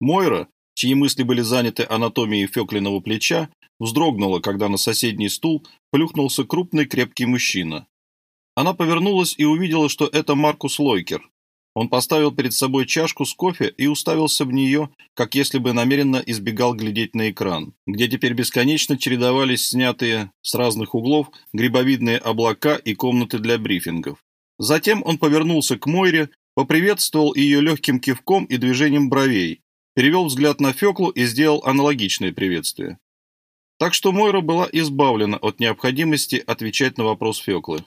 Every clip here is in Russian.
Мойра, чьи мысли были заняты анатомией Феклиного плеча, вздрогнула, когда на соседний стул плюхнулся крупный крепкий мужчина. Она повернулась и увидела, что это Маркус Лойкер. Он поставил перед собой чашку с кофе и уставился в нее, как если бы намеренно избегал глядеть на экран, где теперь бесконечно чередовались снятые с разных углов грибовидные облака и комнаты для брифингов. Затем он повернулся к Мойре, поприветствовал ее легким кивком и движением бровей, перевел взгляд на Феклу и сделал аналогичное приветствие. Так что Мойра была избавлена от необходимости отвечать на вопрос Феклы.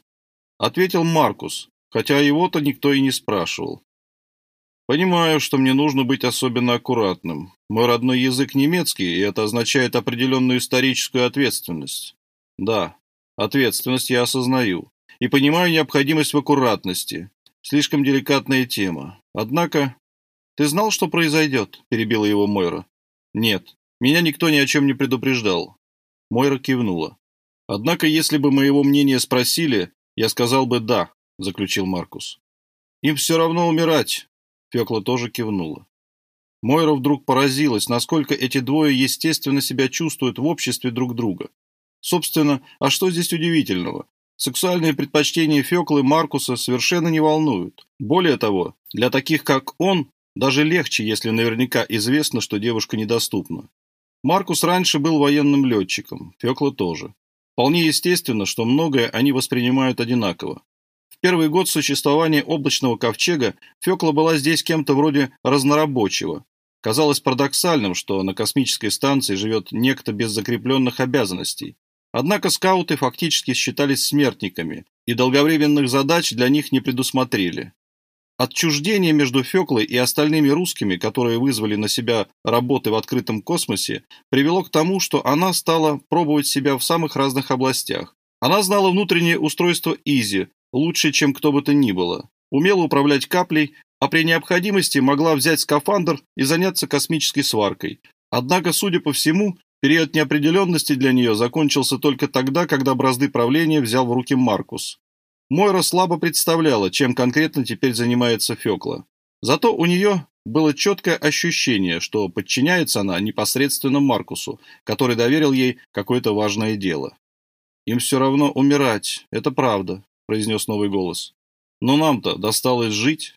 Ответил Маркус, хотя его-то никто и не спрашивал. Понимаю, что мне нужно быть особенно аккуратным. Мой родной язык немецкий, и это означает определенную историческую ответственность. Да, ответственность я осознаю. И понимаю необходимость в аккуратности. Слишком деликатная тема. Однако... Ты знал, что произойдет? Перебила его Мойра. Нет, меня никто ни о чем не предупреждал. Мойра кивнула. Однако, если бы моего мнения спросили, я сказал бы «да», — заключил Маркус. «Им все равно умирать», — Фекла тоже кивнула. Мойра вдруг поразилась, насколько эти двое естественно себя чувствуют в обществе друг друга. Собственно, а что здесь удивительного? Сексуальные предпочтения Феклы Маркуса совершенно не волнуют. Более того, для таких, как он, даже легче, если наверняка известно, что девушка недоступна. Маркус раньше был военным летчиком, Фекла тоже. Вполне естественно, что многое они воспринимают одинаково. В первый год существования облачного ковчега Фекла была здесь кем-то вроде разнорабочего. Казалось парадоксальным, что на космической станции живет некто без закрепленных обязанностей. Однако скауты фактически считались смертниками, и долговременных задач для них не предусмотрели. Отчуждение между Феклой и остальными русскими, которые вызвали на себя работы в открытом космосе, привело к тому, что она стала пробовать себя в самых разных областях. Она знала внутреннее устройство Изи лучше, чем кто бы то ни было, умела управлять каплей, а при необходимости могла взять скафандр и заняться космической сваркой. Однако, судя по всему, период неопределенности для нее закончился только тогда, когда бразды правления взял в руки Маркус. Мойра слабо представляла, чем конкретно теперь занимается Фекла. Зато у нее было четкое ощущение, что подчиняется она непосредственно Маркусу, который доверил ей какое-то важное дело. «Им все равно умирать, это правда», — произнес новый голос. «Но нам-то досталось жить».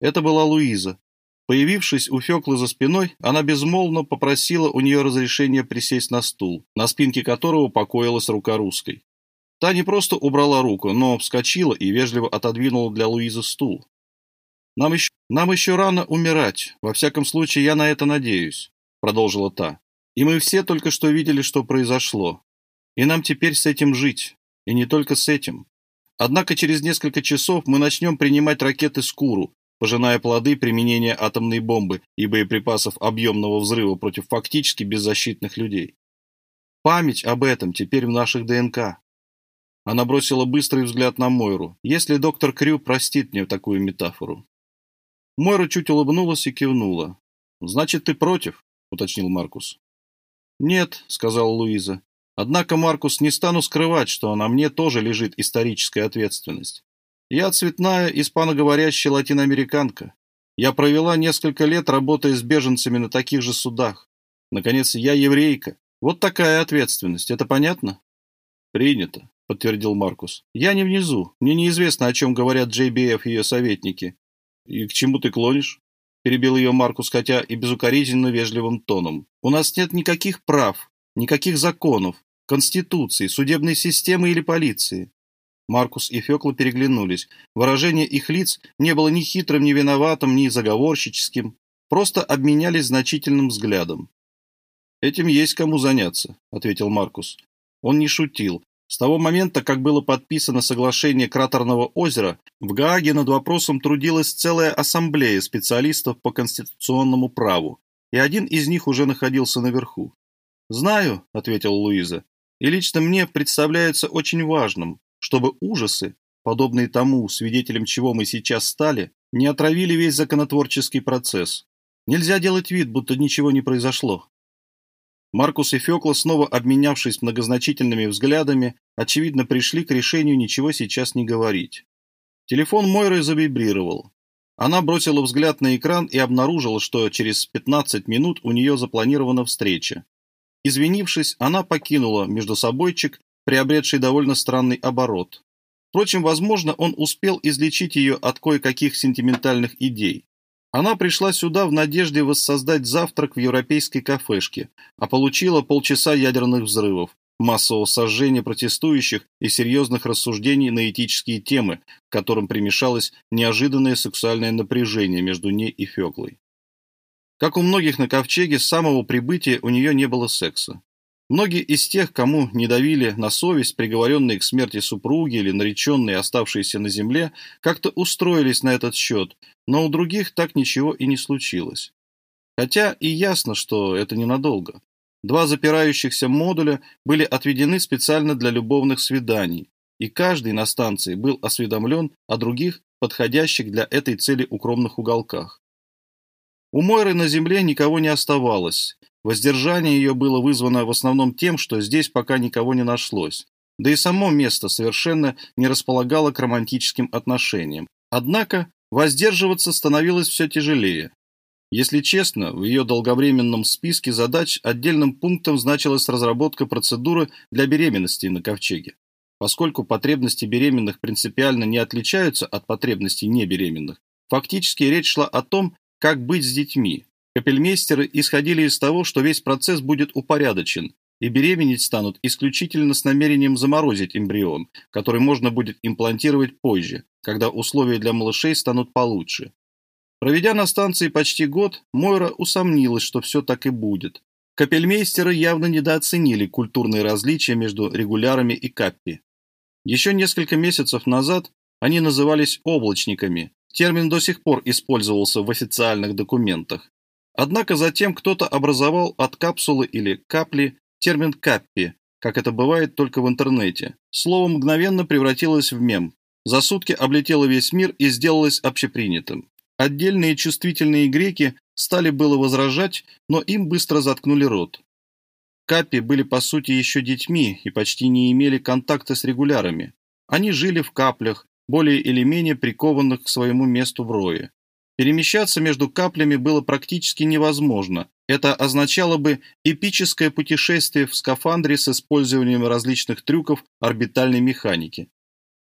Это была Луиза. Появившись у Феклы за спиной, она безмолвно попросила у нее разрешения присесть на стул, на спинке которого покоилась рука русской. Та не просто убрала руку, но вскочила и вежливо отодвинула для Луизы стул. «Нам еще, нам еще рано умирать, во всяком случае я на это надеюсь», — продолжила та. «И мы все только что видели, что произошло. И нам теперь с этим жить, и не только с этим. Однако через несколько часов мы начнем принимать ракеты «Скуру», пожиная плоды применения атомной бомбы и боеприпасов объемного взрыва против фактически беззащитных людей. Память об этом теперь в наших ДНК. Она бросила быстрый взгляд на Мойру. Если доктор Крю простит мне такую метафору. Мойра чуть улыбнулась и кивнула. «Значит, ты против?» — уточнил Маркус. «Нет», — сказала Луиза. «Однако, Маркус, не стану скрывать, что на мне тоже лежит историческая ответственность. Я цветная испаноговорящая латиноамериканка. Я провела несколько лет, работая с беженцами на таких же судах. Наконец, я еврейка. Вот такая ответственность. Это понятно?» «Принято», — подтвердил Маркус. «Я не внизу. Мне неизвестно, о чем говорят JBF и ее советники». «И к чему ты клонишь?» — перебил ее Маркус, хотя и безукоризненно вежливым тоном. «У нас нет никаких прав, никаких законов, конституции, судебной системы или полиции». Маркус и Фекла переглянулись. Выражение их лиц не было ни хитрым, ни виноватым, ни заговорщическим. Просто обменялись значительным взглядом. «Этим есть кому заняться», — ответил Маркус. Он не шутил. С того момента, как было подписано соглашение Кратерного озера, в Гааге над вопросом трудилась целая ассамблея специалистов по конституционному праву, и один из них уже находился наверху. «Знаю», — ответил Луиза, — «и лично мне представляется очень важным, чтобы ужасы, подобные тому, свидетелем чего мы сейчас стали, не отравили весь законотворческий процесс. Нельзя делать вид, будто ничего не произошло. Маркус и Фёкла, снова обменявшись многозначительными взглядами, очевидно пришли к решению ничего сейчас не говорить. Телефон Мойры завибрировал. Она бросила взгляд на экран и обнаружила, что через 15 минут у нее запланирована встреча. Извинившись, она покинула междусобойчик, приобретший довольно странный оборот. Впрочем, возможно, он успел излечить ее от кое-каких сентиментальных идей. Она пришла сюда в надежде воссоздать завтрак в европейской кафешке, а получила полчаса ядерных взрывов, массового сожжения протестующих и серьезных рассуждений на этические темы, к которым примешалось неожиданное сексуальное напряжение между ней и Феклой. Как у многих на ковчеге, с самого прибытия у нее не было секса. Многие из тех, кому не давили на совесть приговоренные к смерти супруги или нареченные, оставшиеся на земле, как-то устроились на этот счет, но у других так ничего и не случилось. Хотя и ясно, что это ненадолго. Два запирающихся модуля были отведены специально для любовных свиданий, и каждый на станции был осведомлен о других, подходящих для этой цели укромных уголках. У Мойры на земле никого не оставалось. Воздержание ее было вызвано в основном тем, что здесь пока никого не нашлось. Да и само место совершенно не располагало к романтическим отношениям. Однако воздерживаться становилось все тяжелее. Если честно, в ее долговременном списке задач отдельным пунктом значилась разработка процедуры для беременности на ковчеге. Поскольку потребности беременных принципиально не отличаются от потребностей небеременных, фактически речь шла о том, как быть с детьми. Капельмейстеры исходили из того, что весь процесс будет упорядочен, и беременеть станут исключительно с намерением заморозить эмбрион, который можно будет имплантировать позже, когда условия для малышей станут получше. Проведя на станции почти год, Мойра усомнилась, что все так и будет. Капельмейстеры явно недооценили культурные различия между регулярами и каппи. Еще несколько месяцев назад они назывались облачниками. Термин до сих пор использовался в официальных документах. Однако затем кто-то образовал от капсулы или капли термин «каппи», как это бывает только в интернете. Слово мгновенно превратилось в мем. За сутки облетело весь мир и сделалось общепринятым. Отдельные чувствительные греки стали было возражать, но им быстро заткнули рот. Капи были по сути еще детьми и почти не имели контакта с регулярами. Они жили в каплях, более или менее прикованных к своему месту в рое. Перемещаться между каплями было практически невозможно. Это означало бы эпическое путешествие в скафандре с использованием различных трюков орбитальной механики.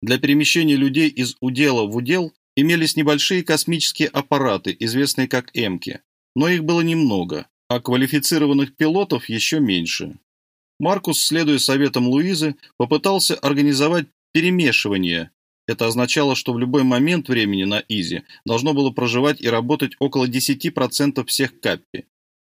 Для перемещения людей из удела в удел имелись небольшие космические аппараты, известные как «Эмки», но их было немного, а квалифицированных пилотов еще меньше. Маркус, следуя советам Луизы, попытался организовать перемешивание. Это означало, что в любой момент времени на Изи должно было проживать и работать около 10% всех каппи.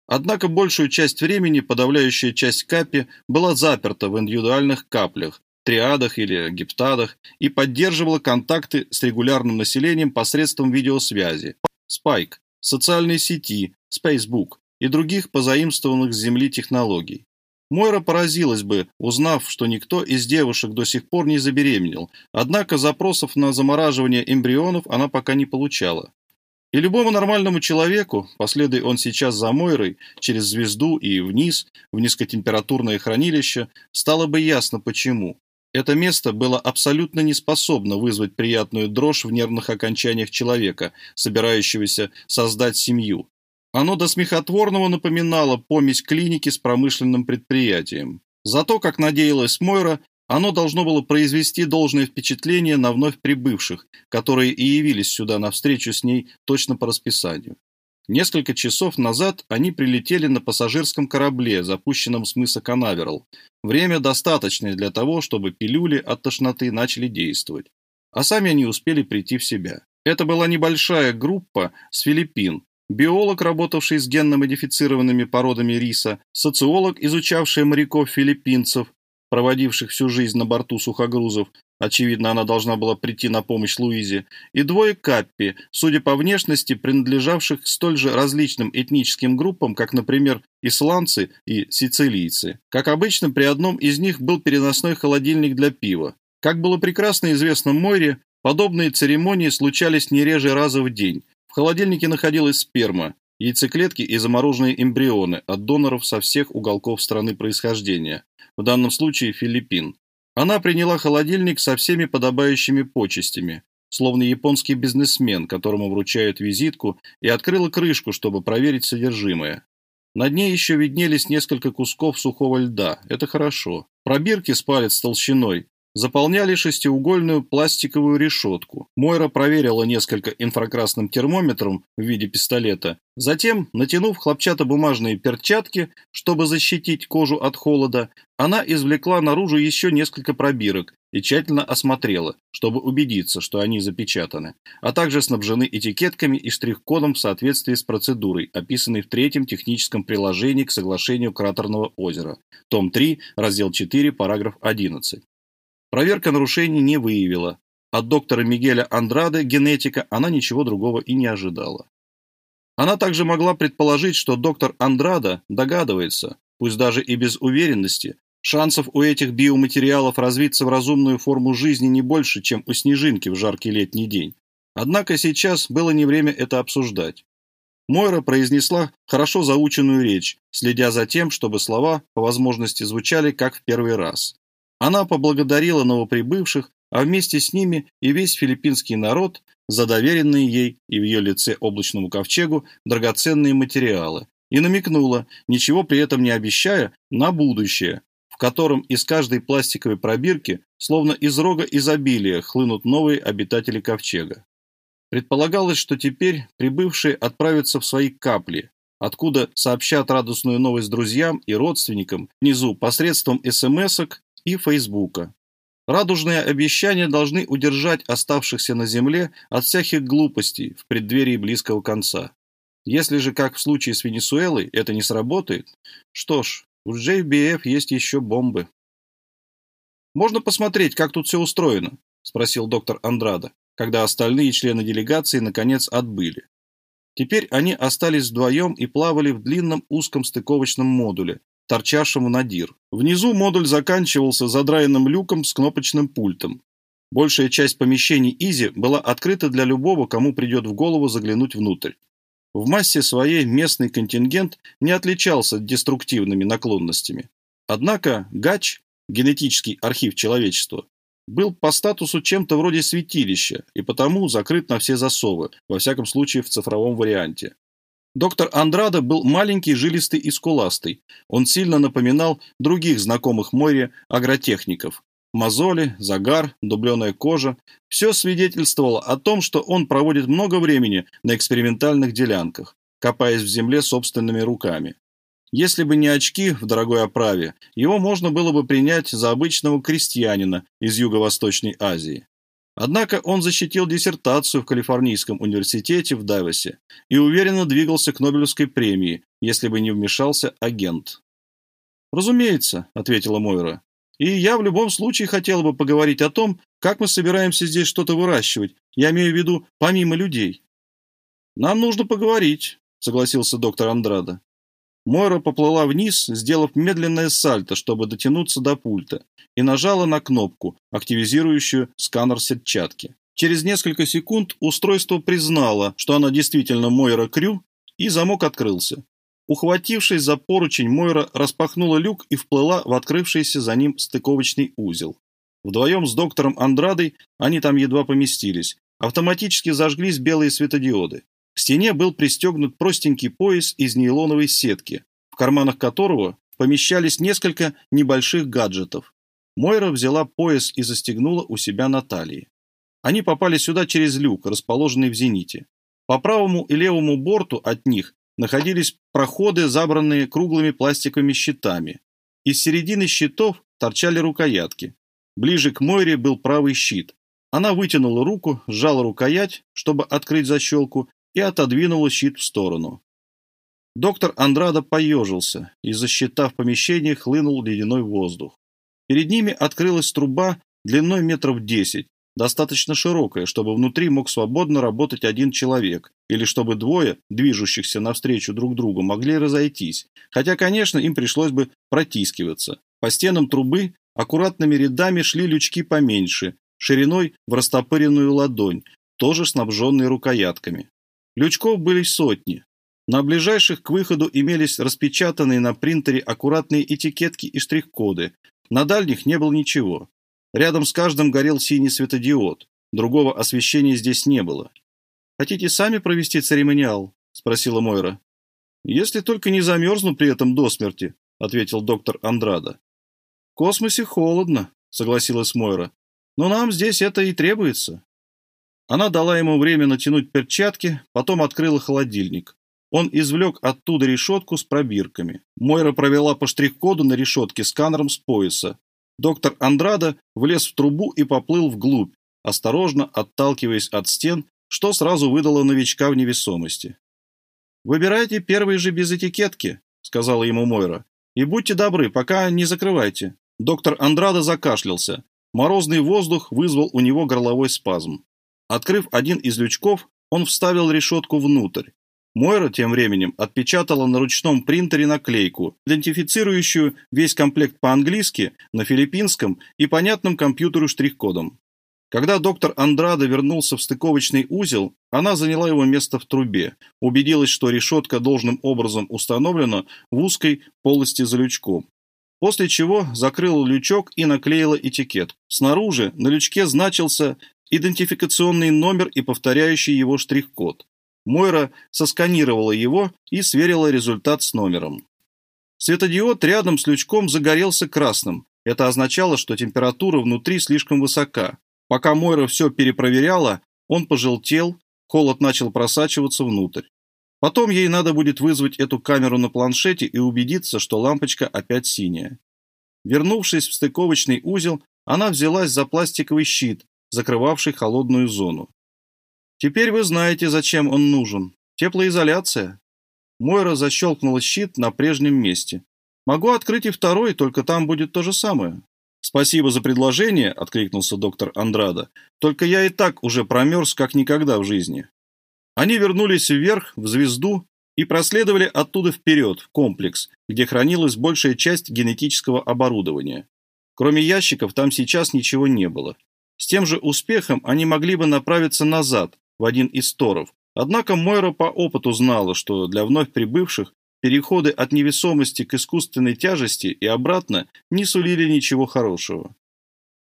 Однако большую часть времени подавляющая часть каппи была заперта в индивидуальных каплях, триадах или гептадах и поддерживала контакты с регулярным населением посредством видеосвязи, Spike, социальной сети, Facebook и других позаимствованных с Земли технологий. Мойра поразилась бы, узнав, что никто из девушек до сих пор не забеременел, однако запросов на замораживание эмбрионов она пока не получала. И любому нормальному человеку, последуя он сейчас за Мойрой, через звезду и вниз, в низкотемпературное хранилище, стало бы ясно почему. Это место было абсолютно не способно вызвать приятную дрожь в нервных окончаниях человека, собирающегося создать семью. Оно до смехотворного напоминало помесь клиники с промышленным предприятием. Зато, как надеялась Мойра, оно должно было произвести должное впечатление на вновь прибывших, которые и явились сюда на встречу с ней точно по расписанию. Несколько часов назад они прилетели на пассажирском корабле, запущенном с мыса Канаверал. Время достаточное для того, чтобы пилюли от тошноты начали действовать. А сами они успели прийти в себя. Это была небольшая группа с Филиппин. Биолог, работавший с генно-модифицированными породами риса, социолог, изучавший моряков-филиппинцев, проводивших всю жизнь на борту сухогрузов, Очевидно, она должна была прийти на помощь Луизе, и двое Каппи, судя по внешности, принадлежавших столь же различным этническим группам, как, например, исландцы и сицилийцы. Как обычно, при одном из них был переносной холодильник для пива. Как было прекрасно известно Мойре, подобные церемонии случались не реже раза в день. В холодильнике находилась сперма, яйцеклетки и замороженные эмбрионы от доноров со всех уголков страны происхождения, в данном случае Филиппин. Она приняла холодильник со всеми подобающими почестями. словно японский бизнесмен, которому вручают визитку, и открыла крышку, чтобы проверить содержимое. На дне еще виднелись несколько кусков сухого льда. Это хорошо. Пробирки с толщиной заполняли шестиугольную пластиковую решетку. Мойра проверила несколько инфракрасным термометром в виде пистолета. Затем, натянув хлопчатобумажные перчатки, чтобы защитить кожу от холода, она извлекла наружу еще несколько пробирок и тщательно осмотрела, чтобы убедиться, что они запечатаны, а также снабжены этикетками и штрих-кодом в соответствии с процедурой, описанной в третьем техническом приложении к соглашению Кратерного озера, том 3, раздел 4, параграф 11. Проверка нарушений не выявила. От доктора Мигеля Андраде, генетика, она ничего другого и не ожидала. Она также могла предположить, что доктор Андрада догадывается, пусть даже и без уверенности, шансов у этих биоматериалов развиться в разумную форму жизни не больше, чем у снежинки в жаркий летний день. Однако сейчас было не время это обсуждать. Мойра произнесла хорошо заученную речь, следя за тем, чтобы слова по возможности звучали как в первый раз. Она поблагодарила новоприбывших, а вместе с ними и весь филиппинский народ за доверенные ей и в ее лице облачному ковчегу драгоценные материалы, и намекнула, ничего при этом не обещая, на будущее, в котором из каждой пластиковой пробирки, словно из рога изобилия, хлынут новые обитатели ковчега. Предполагалось, что теперь прибывшие отправятся в свои капли, откуда сообщат радостную новость друзьям и родственникам внизу посредством смс-ок и Фейсбука. Радужные обещания должны удержать оставшихся на Земле от всяких глупостей в преддверии близкого конца. Если же, как в случае с Венесуэлой, это не сработает, что ж, у JBF есть еще бомбы. «Можно посмотреть, как тут все устроено?» – спросил доктор Андрада, когда остальные члены делегации наконец отбыли. Теперь они остались вдвоем и плавали в длинном узком стыковочном модуле, торчавшему на дир. Внизу модуль заканчивался задраенным люком с кнопочным пультом. Большая часть помещений Изи была открыта для любого, кому придет в голову заглянуть внутрь. В массе своей местный контингент не отличался деструктивными наклонностями. Однако ГАЧ, генетический архив человечества, был по статусу чем-то вроде святилища и потому закрыт на все засовы, во всяком случае в цифровом варианте. Доктор Андрада был маленький, жилистый и скуластый. Он сильно напоминал других знакомых море агротехников. Мозоли, загар, дубленая кожа – все свидетельствовало о том, что он проводит много времени на экспериментальных делянках, копаясь в земле собственными руками. Если бы не очки в дорогой оправе, его можно было бы принять за обычного крестьянина из Юго-Восточной Азии. Однако он защитил диссертацию в Калифорнийском университете в Давосе и уверенно двигался к Нобелевской премии, если бы не вмешался агент. «Разумеется», — ответила Мойра. «И я в любом случае хотела бы поговорить о том, как мы собираемся здесь что-то выращивать. Я имею в виду помимо людей». «Нам нужно поговорить», — согласился доктор Андрада. Мойра поплыла вниз, сделав медленное сальто, чтобы дотянуться до пульта, и нажала на кнопку, активизирующую сканер сетчатки. Через несколько секунд устройство признало, что она действительно Мойра Крю, и замок открылся. Ухватившись за поручень, Мойра распахнула люк и вплыла в открывшийся за ним стыковочный узел. Вдвоем с доктором Андрадой они там едва поместились. Автоматически зажглись белые светодиоды. К стене был пристегнут простенький пояс из нейлоновой сетки, в карманах которого помещались несколько небольших гаджетов. Мойра взяла пояс и застегнула у себя на талии. Они попали сюда через люк, расположенный в зените. По правому и левому борту от них находились проходы, забранные круглыми пластиковыми щитами. Из середины щитов торчали рукоятки. Ближе к Мойре был правый щит. Она вытянула руку, сжала рукоять, чтобы открыть защелку, и отодвинула щит в сторону. Доктор Андрада поежился, из-за щита в помещении хлынул ледяной воздух. Перед ними открылась труба длиной метров десять, достаточно широкая, чтобы внутри мог свободно работать один человек, или чтобы двое, движущихся навстречу друг другу, могли разойтись, хотя, конечно, им пришлось бы протискиваться. По стенам трубы аккуратными рядами шли лючки поменьше, шириной в растопыренную ладонь, тоже снабженные рукоятками. Лючков были сотни. На ближайших к выходу имелись распечатанные на принтере аккуратные этикетки и штрих-коды. На дальних не было ничего. Рядом с каждым горел синий светодиод. Другого освещения здесь не было. «Хотите сами провести церемониал?» – спросила Мойра. «Если только не замерзну при этом до смерти», – ответил доктор Андрада. «В космосе холодно», – согласилась Мойра. «Но нам здесь это и требуется». Она дала ему время натянуть перчатки, потом открыла холодильник. Он извлек оттуда решетку с пробирками. Мойра провела по штрих-коду на решетке сканером с пояса. Доктор Андрада влез в трубу и поплыл вглубь, осторожно отталкиваясь от стен, что сразу выдало новичка в невесомости. «Выбирайте первые же без этикетки», — сказала ему Мойра. «И будьте добры, пока не закрывайте». Доктор Андрада закашлялся. Морозный воздух вызвал у него горловой спазм. Открыв один из лючков, он вставил решетку внутрь. Мойра тем временем отпечатала на ручном принтере наклейку, идентифицирующую весь комплект по-английски, на филиппинском и понятном компьютеру штрих-кодом. Когда доктор Андрада вернулся в стыковочный узел, она заняла его место в трубе, убедилась, что решетка должным образом установлена в узкой полости за лючком. После чего закрыла лючок и наклеила этикет. Снаружи на лючке значился идентификационный номер и повторяющий его штрих-код. Мойра сосканировала его и сверила результат с номером. Светодиод рядом с лючком загорелся красным. Это означало, что температура внутри слишком высока. Пока Мойра все перепроверяла, он пожелтел, холод начал просачиваться внутрь. Потом ей надо будет вызвать эту камеру на планшете и убедиться, что лампочка опять синяя. Вернувшись в стыковочный узел, она взялась за пластиковый щит, закрывавший холодную зону. Теперь вы знаете, зачем он нужен. Теплоизоляция. Мойра защелкнула щит на прежнем месте. Могу открыть и второй, только там будет то же самое. «Спасибо за предложение», — откликнулся доктор Андрада. «Только я и так уже промерз, как никогда в жизни». Они вернулись вверх, в звезду, и проследовали оттуда вперед, в комплекс, где хранилась большая часть генетического оборудования. Кроме ящиков, там сейчас ничего не было. С тем же успехом они могли бы направиться назад, в один из торов. Однако Мойра по опыту знала, что для вновь прибывших Переходы от невесомости к искусственной тяжести и обратно не сулили ничего хорошего.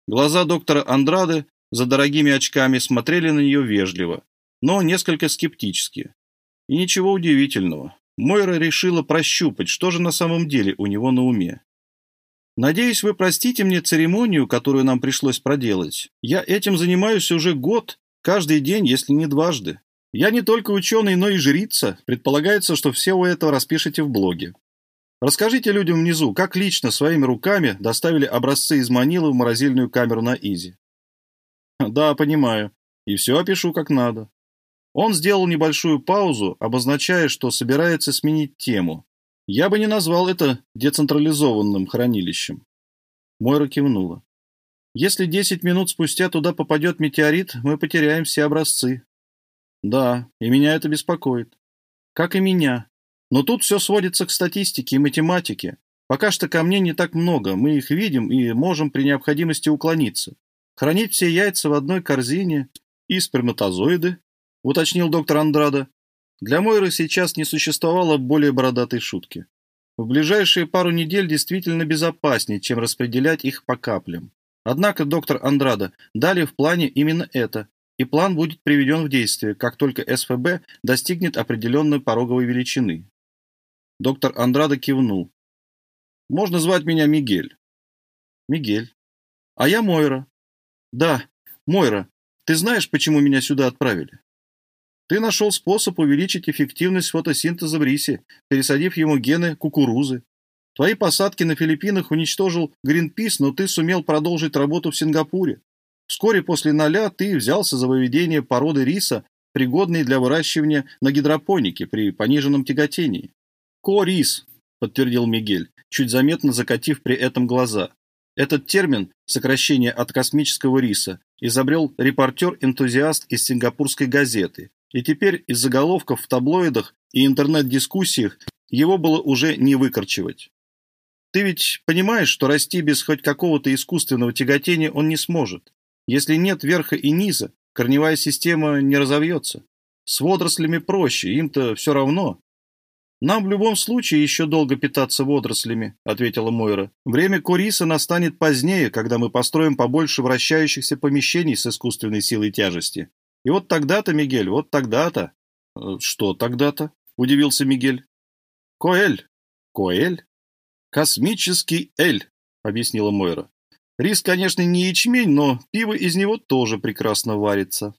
Глаза доктора Андрады за дорогими очками смотрели на нее вежливо, но несколько скептически. И ничего удивительного. Мойра решила прощупать, что же на самом деле у него на уме. «Надеюсь, вы простите мне церемонию, которую нам пришлось проделать. Я этим занимаюсь уже год, каждый день, если не дважды. Я не только ученый, но и жрица. Предполагается, что все вы это распишете в блоге. Расскажите людям внизу, как лично своими руками доставили образцы из Манилы в морозильную камеру на Изи. Да, понимаю. И все опишу как надо. Он сделал небольшую паузу, обозначая, что собирается сменить тему. Я бы не назвал это децентрализованным хранилищем. Мойра кивнула. Если 10 минут спустя туда попадет метеорит, мы потеряем все образцы. Да, и меня это беспокоит. Как и меня. Но тут все сводится к статистике и математике. Пока что камней не так много, мы их видим и можем при необходимости уклониться. Хранить все яйца в одной корзине и сперматозоиды, уточнил доктор Андрада. Для Мойры сейчас не существовало более бородатой шутки. В ближайшие пару недель действительно безопаснее, чем распределять их по каплям. Однако, доктор Андрада, далее в плане именно это и план будет приведен в действие, как только СФБ достигнет определенной пороговой величины. Доктор Андрада кивнул. «Можно звать меня Мигель». «Мигель. А я Мойра». «Да, Мойра, ты знаешь, почему меня сюда отправили?» «Ты нашел способ увеличить эффективность фотосинтеза в рисе, пересадив ему гены кукурузы. Твои посадки на Филиппинах уничтожил Гринпис, но ты сумел продолжить работу в Сингапуре. Вскоре после ноля ты взялся за выведение породы риса, пригодной для выращивания на гидропонике при пониженном тяготении. «Ко-рис», — подтвердил Мигель, чуть заметно закатив при этом глаза. Этот термин, сокращение от космического риса, изобрел репортер-энтузиаст из сингапурской газеты, и теперь из заголовков в таблоидах и интернет-дискуссиях его было уже не выкорчевать. Ты ведь понимаешь, что расти без хоть какого-то искусственного тяготения он не сможет. Если нет верха и низа, корневая система не разовьется. С водорослями проще, им-то все равно. «Нам в любом случае еще долго питаться водорослями», — ответила Мойра. «Время Куриса настанет позднее, когда мы построим побольше вращающихся помещений с искусственной силой тяжести. И вот тогда-то, Мигель, вот тогда-то». «Э, «Что тогда-то?» — удивился Мигель. «Коэль». «Коэль?» «Космический эль», — объяснила Мойра. «Рис, конечно, не ячмень, но пиво из него тоже прекрасно варится».